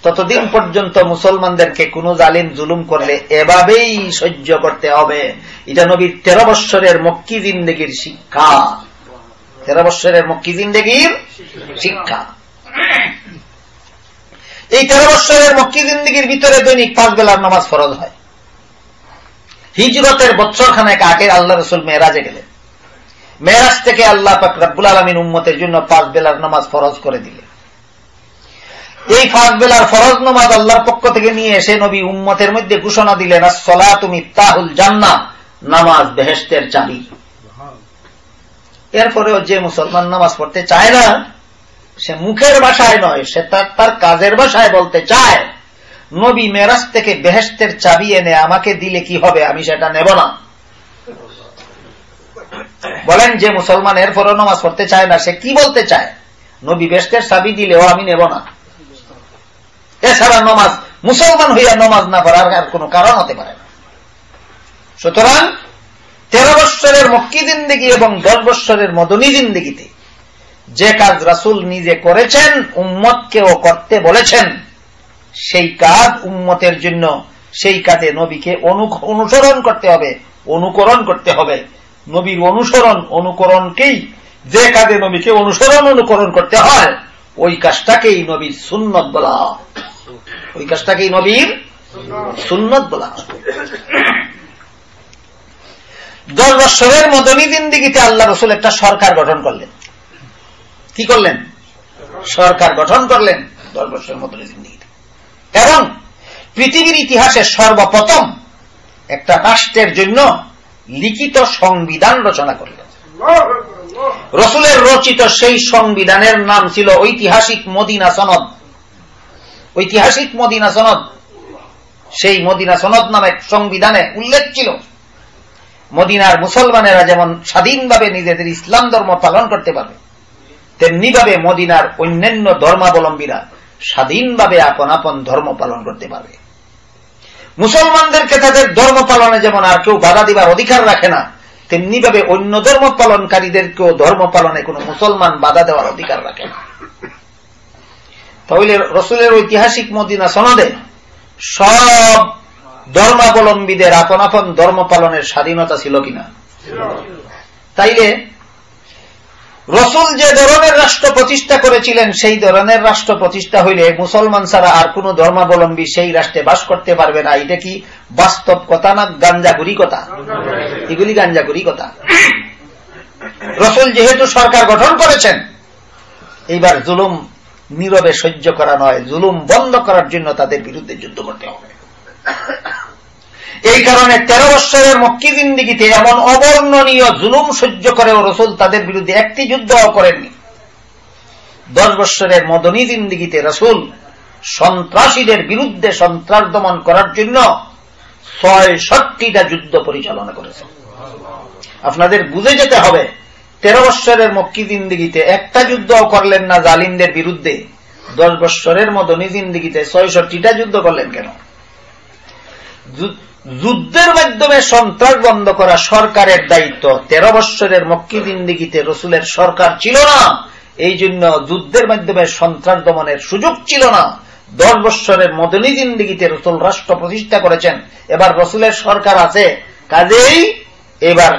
ততদিন পর্যন্ত মুসলমানদেরকে কোন জালিম জুলুম করলে এভাবেই সহ্য করতে হবে। এটা নবীর তেরো বৎসরের মক্কি জিন্দগির শিক্ষা। তেরো বৎসরের মক্কি জিন্দগির শিক্ষা। এই তেরো বৎসরের মক্কি জিন্দগির ভিতরে দৈনিক পাঁচ বেলার নামাজ ফরজ হয়। হিজরতের বছর খানেক আগে আল্লাহ রসুল মেয়েরাজে গেলেন। মেয়েরাজ থেকে আল্লাহ পাক রব্বুল আলমিন উম্মতের জন্য পাঁচ বেলার নামাজ ফরজ করে দিলেন। এই পাঁচ বেলার ফরজ নামাজ আল্লাহর পক্ষ থেকে নিয়ে এসে নবী উম্মতের মধ্যে ঘোষণা দিলেন আসলা তুমি তাহুল জান্না নামাজ বেহেস্তের চাবি। এরপরেও যে মুসলমান নামাজ পড়তে চায় না, সে মুখের ভাষায় নয়, সে তার তার কাজের ভাষায় বলতে চায়, নবী মেরাজ থেকে বেহেস্তের চাবি এনে আমাকে দিলে কি হবে? আমি সেটা নেব না। বলেন যে মুসলমান এরপরও নামাজ পড়তে চায় না, সে কি বলতে চায়? নবী বেহেস্তের চাবি দিলেও আমি নেব না। এছাড়া নমাজ, মুসলমান হইয়া নমাজ না পড়ার আর কোন কারণ হতে পারে না। সুতরাং তেরো বৎসরের মক্কি জিন্দিগি এবং দশ বৎসরের মদনী জিন্দিগিতে যে কাজ রাসুল নিজে করেছেন, উম্মতকেও করতে বলেছেন, সেই কাজ উম্মতের জন্য, সেই কাজে নবীকে অনুসরণ করতে হবে, অনুকরণ করতে হবে। নবীর অনুসরণ, অনুকরণকেই যে কাজে নবীকে অনুসরণ, অনুকরণ করতে হয়, ওই কাজটাকেই নবীর সুন্নত বলা ওই কাজটাকেই নবীর সুন্নত বলা দশ বৎসরের মদনী দিকে আল্লাহ রসুল একটা সরকার গঠন করলেন। কি করলেন? সরকার গঠন করলেন দশ বৎসরের মদনী জিন্দিগিতে। এবং পৃথিবীর ইতিহাসে সর্বপ্রথম একটা রাষ্ট্রের জন্য লিখিত সংবিধান রচনা করলেন রসুলের রচিত সেই সংবিধানের নাম ছিল ঐতিহাসিক মদিনা সনদ। ঐতিহাসিক মদিনা সনদ। সেই মদিনা সনদ নামে সংবিধানে উল্লেখ ছিল। মদিনার মুসলমানেরা যেমন স্বাধীনভাবে নিজেদের ইসলাম ধর্ম পালন করতে পারবে, তেমনিভাবে মদিনার অন্যান্য ধর্মাবলম্বীরা স্বাধীনভাবে আপন আপন ধর্ম পালন করতে পারবে। মুসলমানদেরকে তাদের ধর্ম পালনে যেমন আর কেউ বাধা দিবার অধিকার রাখে না তেমনি ভাবে অন্য ধর্ম পালনকারীদেরকেও ধর্ম পালনে কোন মুসলমান বাধা দেওয়ার অধিকার রাখে না। তাহলে রসুলের ঐতিহাসিক মদিনা সনদে সব ধর্মাবলম্বীদের আপন আপন ধর্ম পালনের স্বাধীনতা ছিল কিনা? তাইলে রসুল যে ধরনের রাষ্ট্র প্রতিষ্ঠা করেছিলেন, সেই ধরনের রাষ্ট্র প্রতিষ্ঠা হইলে মুসলমান ছাড়া আর কোন ধর্মাবলম্বী সেই রাষ্ট্রে বাস করতে পারবে না। এটা কি বাস্তব কথা না গাঞ্জাগুরি কথা? এগুলি গাঞ্জাগুরি কথা। রসুল যেহেতু সরকার গঠন করেছেন, এইবার জুলুম নীরবে সহ্য করা নয়, জুলুম বন্ধ করার জন্য তাদের বিরুদ্ধে যুদ্ধ করতে হবে। এই কারণে তেরো বৎসরের মক্কি জিন্দিগিতে এমন অবর্ণনীয় জুলুম সহ্য করেও রসুল তাদের বিরুদ্ধে একটি যুদ্ধ করেননি। দশ বৎসরের মদনী জিন্দিগিতে রসুল সন্ত্রাসীদের বিরুদ্ধে সন্ত্রাস দমন করার জন্য ছয় ছয়ষট্টিটা যুদ্ধ পরিচালনা করেছে আপনাদের বুঝে যেতে হবে তেরো বৎসরের মক্কি জিন্দিগিতে একটা যুদ্ধ করলেন না জালিমদের বিরুদ্ধে। দশ বৎসরের মদনী জিন্দিগিতে ছয়ষট্টিটা যুদ্ধ করলেন কেন? যুদ্ধের মাধ্যমে সন্ত্রাস বন্ধ করা সরকারের দায়িত্ব। তেরো বৎসরের মক্কি জিন্দিগিতে রসুলের সরকার ছিল না। এই জন্য যুদ্ধের মাধ্যমে সন্ত্রাস দমনের সুযোগ ছিল না। দশ বৎসরের মদনী জিন্দিগিতে রসুল রাষ্ট্র প্রতিষ্ঠা করেছেন। এবার রসুলের সরকার আছে। কাজেই এবার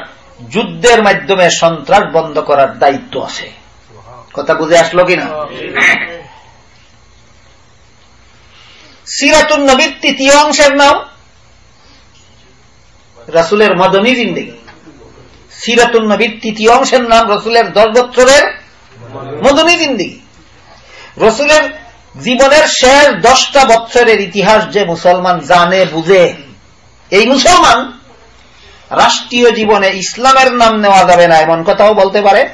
যুদ্ধের মাধ্যমে সন্ত্রাস বন্ধ করার দায়িত্ব আছে। কথা বুঝে আসলো কিনা? সিরাতুল নবীর তৃতীয় অংশের নাম? রসুলের মদনী জিন্দিগি। সিরাতুল নবীর তৃতীয় অংশের নাম রসুলের দশ বছরের মদনী জিন্দিগি। রসুলের জীবনের শেষ দশটা বছরের ইতিহাস যে মুসলমান জানে, বুঝে, এই মুসলমান রাষ্ট্রীয় জীবনে ইসলামের নাম নেওয়া যাবে না এমন কথাও বলতে পারে?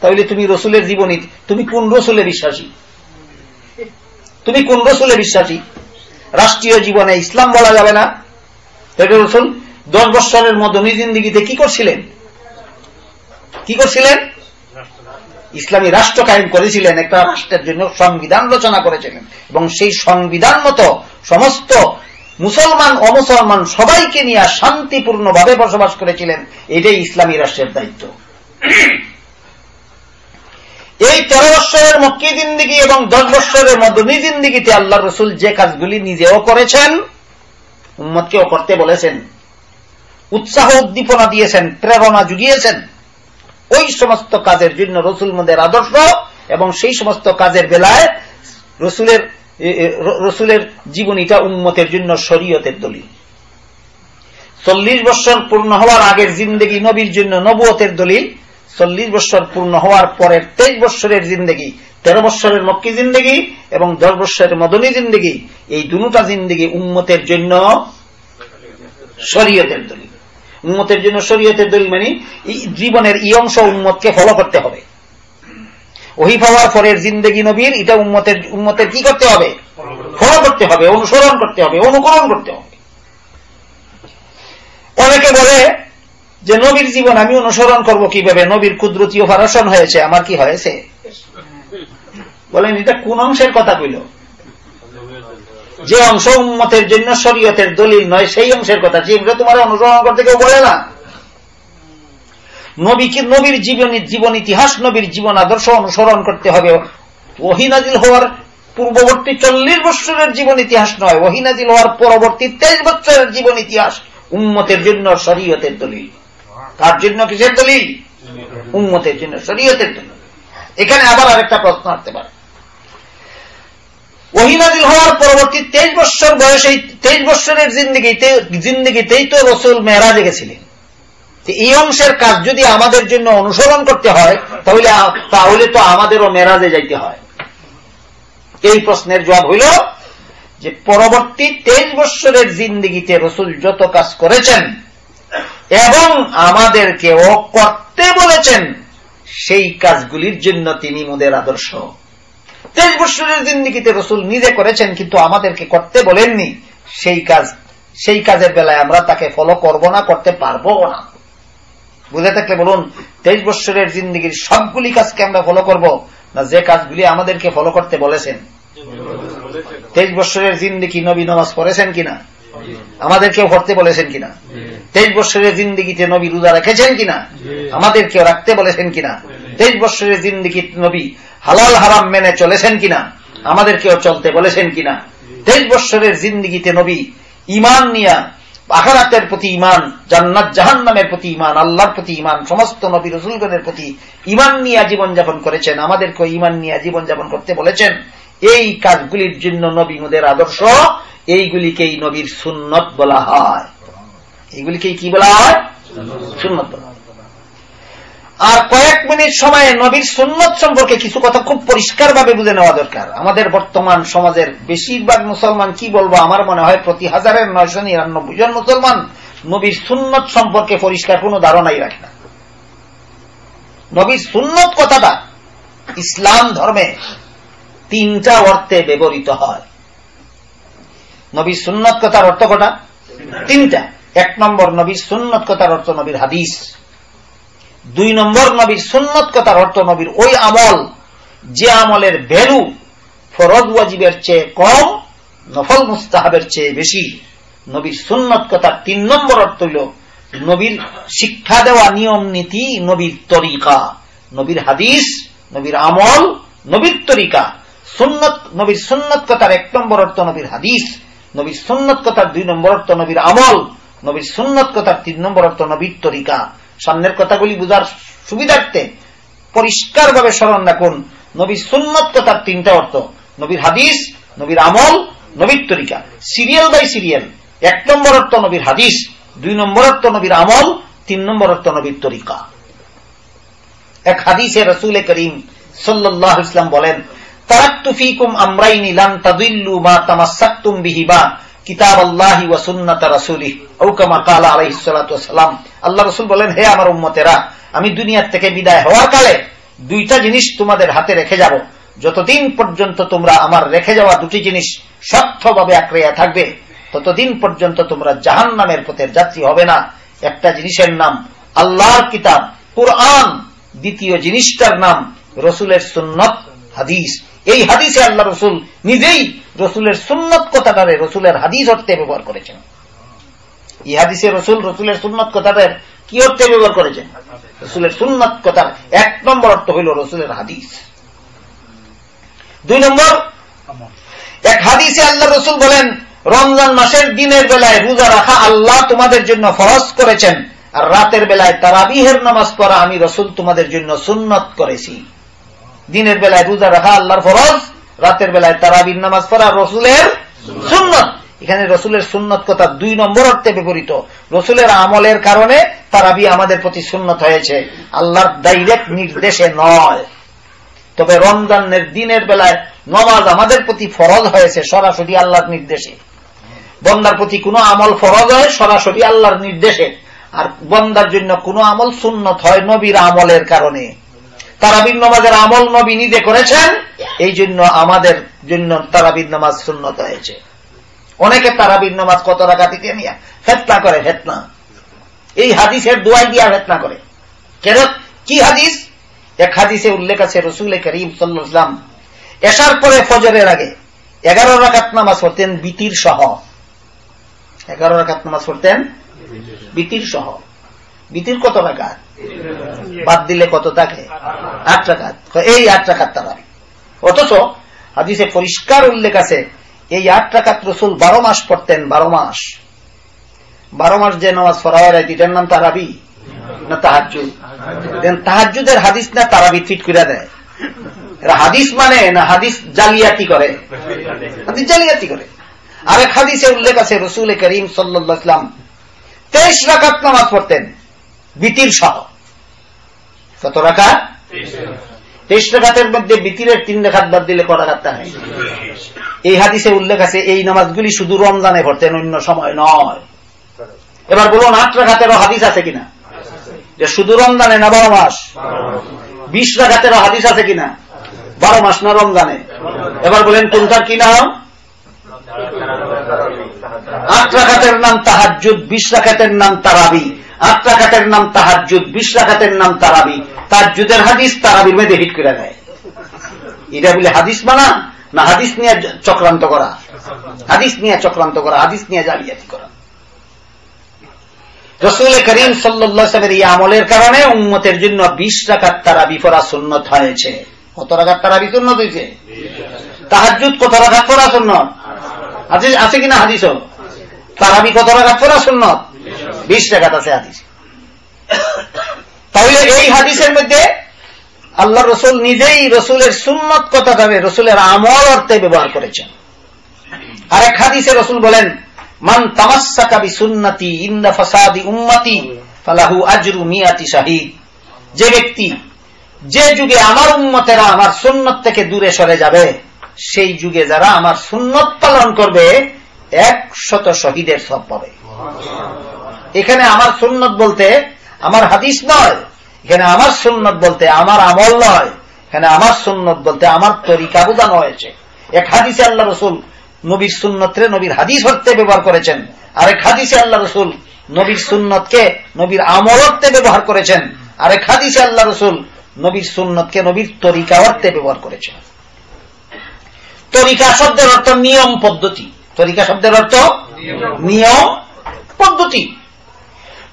তাহলে তুমি রসুলের জীবনী তুমি কোন রসুলে বিশ্বাসী? তুমি কোন রসুলে বিশ্বাসী? রাষ্ট্রীয় জীবনে ইসলাম বলা যাবে না? রসুল দশ বৎসরের মদনী জিন্দিগিতে কি করছিলেন? কি করছিলেন? ইসলামী রাষ্ট্র কায়েম করেছিলেন একটা রাষ্ট্রের জন্য সংবিধান রচনা করেছিলেন। এবং সেই সংবিধান মতো সমস্ত মুসলমান, অমুসলমান সবাইকে নিয়ে শান্তিপূর্ণভাবে বসবাস করেছিলেন, এটাই ইসলামী রাষ্ট্রের দায়িত্ব। এই তেরো বৎসরের মক্কি জিন্দিগি এবং দশ বৎসরের মদনী জিন্দিগিতে আল্লাহ রসুল যে কাজগুলি নিজেও করেছেন, উম্মতকেও করতে বলেছেন, উৎসাহ উদ্দীপনা দিয়েছেন, প্রেরণা জুগিয়েছেন, ওই সমস্ত কাজের জন্য রসুল মদের আদর্শ এবং সেই সমস্ত কাজের বেলায় রসুলের রসুলের জীবনীটা উন্মতের জন্য শরীয়তের দলিল। চল্লিশ বছর পূর্ণ হওয়ার আগের জিন্দগি নবীর জন্য নবুয়তের দলিল। চল্লিশ বছর পূর্ণ হওয়ার পরের তেইশ বছরের জিন্দগি, তেরো বছরের মক্কি জিন্দগি এবং দশ বছরের মদনী জিন্দগি, এই দুটা জিন্দগি উম্মতের জন্য শরীয়তের দলিল। উম্মতের জন্য শরীয়তের দলিল মানে জীবনের ই অংশ উম্মতকে ফলো করতে হবে। ওহি পাওয়ার পরের জিন্দগি নবীর, এটা উম্মতের উম্মতের কি করতে হবে? ফলো করতে হবে, অনুসরণ করতে হবে, অনুকরণ করতে হবে। অনেকে বলে যে নবীর জীবন আমি অনুসরণ করব কীভাবে? নবীর কুদরতি অপারেশন হয়েছে, আমার কি হয়েছে? বলেন, এটা কোন অংশের কথা কইল? যে অংশ উন্মতের জন্য শরীয়তের দলিল নয়, সেই অংশের কথা। যেগুলো তোমার অনুসরণ করতে কেউ বলে না। নবীকে নবীর জীবন জীবন ইতিহাস, নবীর জীবন আদর্শ অনুসরণ করতে হবে। ওহিনাজিল হওয়ার পূর্ববর্তী চল্লিশ বছরের জীবন ইতিহাস নয়। ওহিনাজিল হওয়ার পরবর্তী তেইশ বছরের জীবন ইতিহাস উম্মতের জন্য শরীয়তের দলিল। তার জন্য? কিসের দলিল? উম্মতের জন্য, শরীয়তের জন্য। এখানে আবার আরেকটা প্রশ্ন আসতে পারে। ওহিনাদিল হওয়ার পরবর্তী তেইশ বছর বয়সে তেইশ বছরের জিন্দগিতে, জিন্দগিতেই তো রসুল মেয়েরাজে গেছিলেন। এই অংশের কাজ যদি আমাদের জন্য অনুসরণ করতে হয়, তাহলে তাহলে তো আমাদেরও মেরাজে যাইতে হয়। এই প্রশ্নের জবাব হইল যে পরবর্তী তেইশ বৎসরের জিন্দিগিতে রসুল যত কাজ করেছেন এবং আমাদেরকেও করতে বলেছেন, সেই কাজগুলির জন্য তিনি মোদের আদর্শ। তেইশ বৎসরের জিন্দিগিতে রসুল নিজে করেছেন, কিন্তু আমাদেরকে করতে বলেননি। সেই কাজ, সেই কাজের বেলায় আমরা তাকে ফলো করব না, করতে পারব না। বুঝে থাকলে বলুন, তেইশ বৎসরের জিন্দিগির সবগুলি কাজকে আমরা ফলো করব? না যে কাজগুলি আমাদেরকে ফলো করতে বলেছেন? তেইশ বৎসরের জিন্দিগি নবী নমাজ পড়েছেন কিনা? আমাদেরকেও করতে বলেছেন কিনা? তেইশ বৎসরের জিন্দিগিতে নবী রোজা রেখেছেন কিনা? আমাদেরকেও রাখতে বলেছেন কিনা? তেইশ বৎসরের জিন্দিগি নবী হালাল হারাম মেনে চলেছেন কিনা? আমাদেরকেও চলতে বলেছেন কিনা? তেইশ বৎসরের জিন্দিগিতে নবী ইমান নিয়া আখারাতের প্রতি ইমান জান্নাত জাহান নামের প্রতি ইমান আল্লাহর প্রতি ইমান সমস্ত নবী রসুলগণের প্রতি ইমান নিয়ে জীবনযাপন করেছেন। আমাদেরকে ইমান নিয়ে জীবনযাপন করতে বলেছেন। এই কাজগুলির জন্য নবী মোদের আদর্শ, এইগুলিকেই নবীর সুন্নত বলা হয়। এইগুলিকেই কি বলা হয়? সুন্নত বলা আর কয়েক মিনিট সময়ে নবীর সুন্নত সম্পর্কে কিছু কথা খুব পরিষ্কার ভাবে বুঝে নেওয়া দরকার। আমাদের বর্তমান সমাজের বেশিরভাগ মুসলমান, কি বলব, আমার মনে হয় প্রতি হাজারের নয়শো নিরানব্বই জন মুসলমান নবীর সুন্নত সম্পর্কে পরিষ্কার কোন ধারণাই রাখে না। নবীর সুন্নত কথাটা ইসলাম ধর্মে তিনটা অর্থে ব্যবহৃত হয়। নবীর সুন্নত কথার অর্থ কটা? তিনটা। এক নম্বর, নবীর সুন্নত কথার অর্থ নবীর হাদিস। দুই নম্বর নবীর সুন্নত কথার অর্থ নবীর ওই আমল, যে আমলের ভ্যালু ফরজ ওয়াজিবের চেয়ে কম, নফল মুস্তাহাবের চেয়ে বেশি। নবীর সুন্নত কথার তিন নম্বর অর্থ হইল নবীর শিক্ষা দেওয়া নিয়ম নীতি, নবীর তরিকা। নবীর হাদিস, নবীর আমল, নবীর তরিকা। সুন্নত, নবীর সুন্নত কথার এক নম্বর অর্থ নবীর হাদিস, নবীর সুন্নত কথার দুই নম্বর অর্থ নবীর আমল, নবীর সুন্নত কথার তিন নম্বর অর্থ নবীর তরিকা। সামনের কথাগুলি বুঝার সুবিধার্থে পরিষ্কার ভাবে স্মরণ রাখুন নবীর সুন্নত কথার তিনটা অর্থ। নবীর হাদিস, নবীর আমল, নবীর তরিকা। Serial by serial. এক নম্বর অর্থ নবীর হাদিস, দুই নম্বর অর্থ নবীর আমল, তিন নম্বর অর্থ নবীর তরিকা। এক হাদিসে রসুল করিম সাল্লাহ ইসলাম বলেন তারাক্তুফিকুম আমরাইনি লান তাদিল্লু মা তামাসাক্তুম বিহিবা। কিতাব আল্লাহি ওয়া সুন্নাত আউকামা কালা আলাইহিস সালাতু ওয়াসালাম। আল্লাহ রাসূল বলেন, হে আমার উম্মতেরা, আমি দুনিয়ার থেকে বিদায় হওয়ার কালে দুইটা জিনিস তোমাদের হাতে রেখে যাব। যতদিন পর্যন্ত তোমরা আমার রেখে যাওয়া দুটি জিনিস শক্তভাবে আঁকড়িয়া থাকবে, ততদিন পর্যন্ত তোমরা জাহান নামের পথের যাত্রী হবে না। একটা জিনিসের নাম আল্লাহর কিতাব, কোরআন। দ্বিতীয় জিনিসটার নাম রসুলের সুন্নত, হাদিস। এই হাদিসে আল্লাহ রসুল নিজেই রসুলের সুন্নত কথাটারে, রসুলের হাদিস অর্থে ব্যবহার করেছেন। এই হাদিসে রসুল রসুলের সুন্নত কথাটার কি অর্থে ব্যবহার করেছেন? রসুলের সুন্নত কথার এক নম্বর অর্থ হইল রসুলের হাদিস। দুই নম্বর, এক হাদিসে আল্লাহ রসুল বলেন, রমজান মাসের দিনের বেলায় রোজা রাখা আল্লাহ তোমাদের জন্য ফরজ করেছেন, আর রাতের বেলায় তারাবিহের নামাজ পড়া আমি রসুল তোমাদের জন্য সুন্নত করেছি। দিনের বেলায় রোজা রাখা আল্লাহর ফরজ, রাতের বেলায় তারাবির নামাজ পড়া রসুলের সুন্নত। এখানে রসুলের সুন্নত কথা দুই নম্বর অর্থে বিপরীত। রসুলের আমলের কারণে তারাবি আমাদের প্রতি সুন্নত হয়েছে। আল্লাহর ডাইরেক্ট নির্দেশে নয়। তবে রমজানের দিনের বেলায় নমাজ আমাদের প্রতি ফরজ হয়েছে, সরাসরি আল্লাহর নির্দেশে। বন্দার প্রতি কোনো আমল ফরজ হয়, সরাসরি আল্লাহর নির্দেশে। আর বন্দার জন্য কোনো আমল সুন্নত হয় নবীর আমলের কারণে। তারাবির নমাজের আমল নবী নিজে করেছেন, এই জন্য আমাদের জন্য তারাবির নামাজ সুন্নত হয়েছে। অনেকে তারাবির নামাজ কত রাখা দিতে নিয়ে ফেতনা করে, ফেতনা। এই হাদিসের দোয়াই দিয়া ফেতনা করে। কেন? কি হাদিস? এক হাদিসে উল্লেখ আছে, রসুল করিম সাল্লাম এসার পরে ফজরের আগে এগারো রাখাত নামাজ পড়তেন বিতির সহ। এগারো রাখাত নামাজ পড়তেন বিতির সহ। বিতির কত রাখাত বাদ দিলে কত থাকে? আট রাখাত এই আট রাখাত তারা। অথচ হাদিসে পরিষ্কার উল্লেখ আছে, এই আট রাখাত রসুল বারো মাস পড়তেন, বারো মাস। বারো মাস যে নামাজ হয় এটার নাম তারাবি না তাহাজুদ তাহাজুদের হাদিস না তারাবি ফিট করে দেয়। এরা হাদিস মানে না হাদিস জালিয়াতি করে? হাদিস জালিয়াতি করে। আরেক হাদিসে উল্লেখ আছে, রসুল করিম সাল্লাম তেইশ রাকাত নামাজ পড়তেন। বিতির সহ। কত রাখা তেইশ রাখাতের মধ্যে বিতিরের তিন রেখাত বাদ দিলে কত রাখাত হয় এই হাদিসে উল্লেখ আছে, এই নামাজগুলি শুধু রমজানে পড়তেন অন্য সময় নয়। এবার বলুন, আট রাখাতেরও হাদিস আছে কিনা? যে শুধু রমজানে না, বারো মাস? বিশ রাখাতেরও হাদিস আছে কিনা? বারো মাস না রমজানে? এবার বলেন, কোনটার কি নাম? আট রাখাতের নাম তাহাজুদ বিশ রাখাতের নাম তারাবি। আট রাখাতের নাম তাহাজুদ বিশ রাখাতের নাম তারাবি। তাহাজুদের হাদিস তারাবির মেয়েদে হিট করে দেয়। এটা বলে হাদিস মানা না হাদিস নিয়ে চক্রান্ত করা। হাদিস নিয়ে চক্রান্ত করা, হাদিস নিয়ে জালিয়াতি করা। রসুল করিম সাল্লামের এই আমলের কারণে উন্মতের জন্য বিশ রাখার তারা বিফরা সুন্নত হয়েছে। কত রাখার তারা বিসুন্নত হয়েছে? তাহাজুদ কত রাখার পড়া সুন্নত? আছে কিনা হাদিস তারাবি কত রাখার পড়া সুন্নত? বিশ টাকাত আছে হাদিস। তাহলে এই হাদিসের মধ্যে আল্লাহ রসুল নিজেই রসুলের সুন্নত কথাটাকে রসুলের আমল অর্থে ব্যবহার করেছেন। আরেক হাদিসে রসুল বলেন, মান তামাসাকাবি সুন্নতি ইন্দা ফাসাদি উম্মতি ফালাহু আজরু মিয়াতি শাহিদ। যে ব্যক্তি যে যুগে আমার উম্মতেরা আমার সুন্নত থেকে দূরে সরে যাবে, সেই যুগে যারা আমার সুন্নত পালন করবে, একশত শহীদের সব পাবে। এখানে আমার সুন্নত বলতে আমার হাদিস নয়। এখানে আমার সুন্নত বলতে আমার আমল নয়। এখানে আমার সুন্নত বলতে আমার তরিকা বোঝানো হয়েছে। এক হাদিসে আল্লাহ রসুল নবীর সুন্নতরে নবীর হাদিস হত্যে ব্যবহার করেছেন। আরেক হাদিসে আল্লাহ রসুল নবীর সুন্নতকে নবীর আমল অর্থে ব্যবহার করেছেন। আরেক হাদিসে আল্লাহ রসুল নবীর সুন্নতকে নবীর তরিকা অর্থে ব্যবহার করেছেন। তরিকা শব্দের অর্থ নিয়ম পদ্ধতি। তরিকা শব্দের অর্থ নিয়ম পদ্ধতি।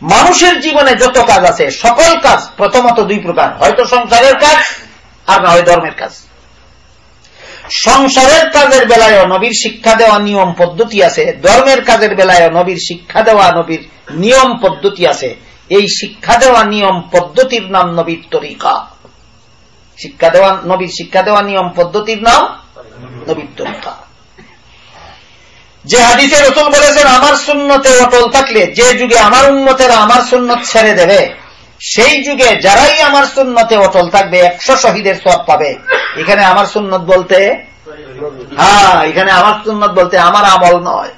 মানুষের জীবনে যত কাজ আছে, সকল কাজ প্রথমত দুই প্রকার। হয়তো সংসারের কাজ, আর না হয় ধর্মের কাজ। সংসারের কাজের বেলায় নবীর শিক্ষা দেওয়া নিয়ম পদ্ধতি আছে, ধর্মের কাজের বেলায় নবীর শিক্ষা দেওয়া, নবীর নিয়ম পদ্ধতি আছে। এই শিক্ষা দেওয়া নিয়ম পদ্ধতির নাম নবীর তরিকা। শিক্ষা দেওয়া, নবীর শিক্ষা দেওয়া নিয়ম পদ্ধতির নাম নবীর তরিকা। যে হাদিসে রসুল বলেছেন, আমার শূন্যতে অটল থাকলে যে যুগে আমার উন্মতেরা আমার সুন্নত ছেড়ে দেবে, সেই যুগে যারাই আমার সুন্নতে অটল থাকবে, একশো শহীদের সব পাবে। এখানে আমার সুন্নত বলতে হ্যাঁ এখানে আমার সুন্নত বলতে আমার আমল নয়।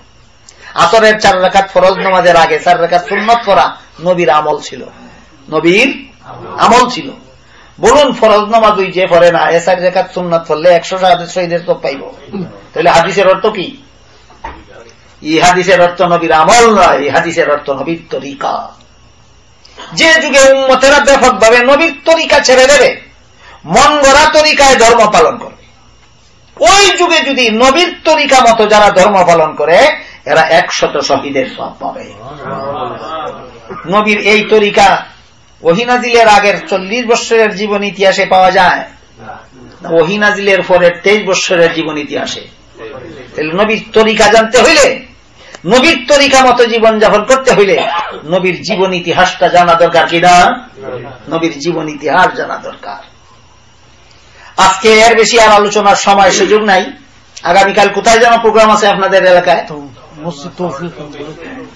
আসরের চার রেখাত ফরজ নমাজের আগে, চার রেখাত সুন্নত করা নবীর আমল ছিল। নবীর আমল ছিল। বলুন, ফরজ নমাজ ওই যে পড়ে না, এ চার রেখাত সুন্নত পড়লে একশো শহীদের সব পাইব। তাহলে হাদিসের অর্থ কি? ই হাদিসের অর্থ নবীর আমল নয়, এই হাদিসের অর্থ নবীর তরিকা। যে যুগে উন্মতেরা ব্যাপকভাবে নবীর তরিকা ছেড়ে দেবে মন গড়া তরিকায় ধর্ম পালন করবে। ওই যুগে যদি নবীর তরিকা মতো যারা ধর্ম পালন করে, এরা একশত শহীদের সব পাবে। নবীর এই তরিকা ওহিনাজিলের আগের চল্লিশ বৎসরের জীবন ইতিহাসে পাওয়া যায়। ওহিনাজিলের পরের তেইশ বৎসরের জীবন ইতিহাসে। নবীর তরিকা জানতে হইলে নবীর তরিকা মতো জীবন যাপন করতে হইলে নবীর জীবন ইতিহাসটা জানা দরকার কিনা নবীর জীবন ইতিহাস জানা দরকার। আজকে এর বেশি আর আলোচনার সময় সুযোগ নাই। আগামীকাল কোথায় যেন প্রোগ্রাম আছে আপনাদের এলাকায়?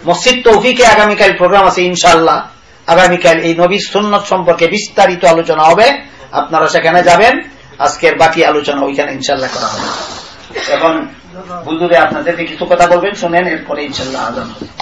মসজিদ তৌফিকে আগামীকাল প্রোগ্রাম আছে ইনশাল্লাহ আগামীকাল এই নবীর সুন্নত সম্পর্কে বিস্তারিত আলোচনা হবে। আপনারা সেখানে যাবেন। আজকের বাকি আলোচনা ওইখানে ইনশাল্লাহ করা হবে। এখন বুজুরে আপনাদেরকে কিছু কথা বলবেন শোনেন এরপরে ইনশাল্লাহ আজান হবে।